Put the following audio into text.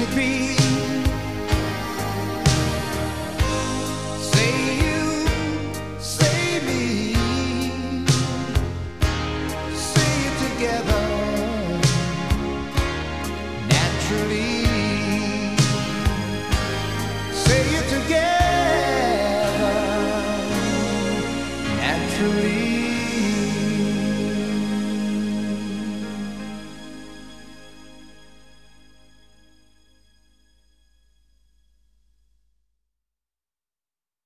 you be? Say you, say me, say it together naturally. Say it together naturally.